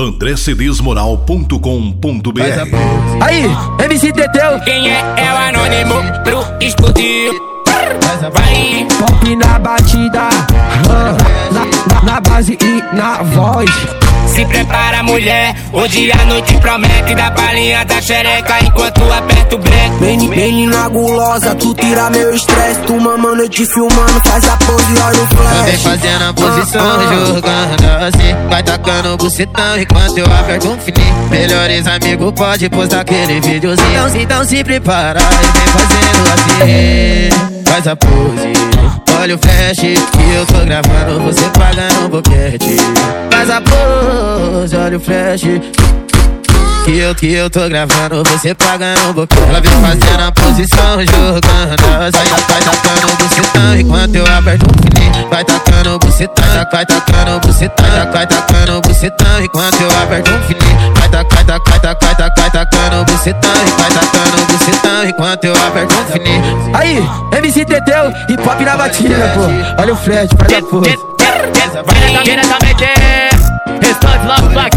andrecedesmoral.com.br Aí, MC Teteu, Quem é? É o anônimo pro explodir. Vai, pop na batida, na, na- na base e na voz. Se prepara, mulher. Hoje a noite promete dar palhinha da xereca enquanto aperta o breque. Meni- Menina gulosa, tu tira meu estresse. Tu mamando, eu te filmando, faz a pose, olha o Vem flash. fazendo a posição, Ah, ah. jogando assim Vai tacando o bucetão enquanto eu aperto um fininho Melhores amigos pode postar aquele videozinho Então, se- então se prepara e vem fazendo assim Faz a pose. Olha o flash que eu tô gravando Você pagando um boquete. Faz a pose, olha o flash que eu, que eu tô gravando, você pagando um boquete. Ela vem fazendo a posição, jogando Vai, vai tacando o bucetão. Enquanto eu aperto o fininho Vai tacando o bucetão, vai tacando o bucetão Vai tacando o bucetão. Enquanto eu aperto um fininho Vai tacar, tacar, tacar, tacar, tacando o bucetão Vai tacando o bucetão. Enquanto eu aperto um fininho Aí, MC Teteu, hip hop na batida, pô. Olha o flash, faz a pose. Vai, diretamente. Restante love fuck.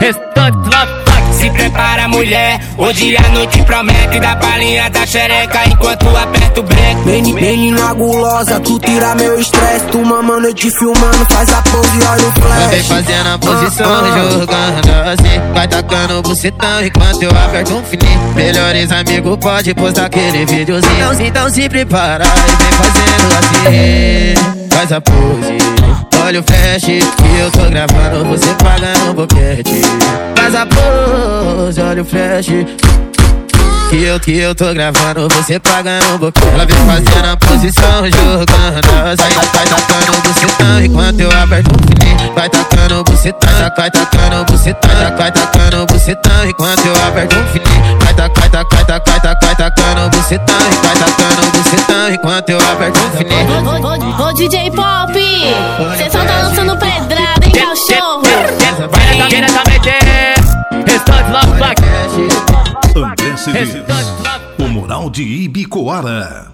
Restante love Se prepara, mulher. Hoje a noite promete dar palhinha da xereca enquanto aperta o breque. Meni- Menina gulosa, tu tira meu estresse. Tu mamando, eu te filmando, faz a pose, olha o Vem flash. fazendo a posição, Ah, ah. jogando assim Vai tacando o bucetão enquanto eu aperto um fininho Melhores amigos pode postar aquele videozinho Então, se- então se prepara e vem fazendo assim Faz a pose Olha o flash que eu tô gravando Você pagando um boquete. Faz a pose, olha o flash que eu, que eu tô gravando, você pagando um boquete. Ela vem fazendo a posição, jogando Vai, vai tacando o bucetão enquanto eu aperto o fininho Vai tacando o bucetão, vai tacando o bucetão Vai tacando o bucetão enquanto eu aperto um fininho tacar, tacar, tacar, tacar, tacando o bucetão Vai tacando o bucetão enquanto eu aperto um fininho Ô, ô, ô, DJ Pop, cê só tá lançando pedrada, hein, cachorro? Vai, diretamente. Restante love fuck. André Cedês, o moral de Ibicoara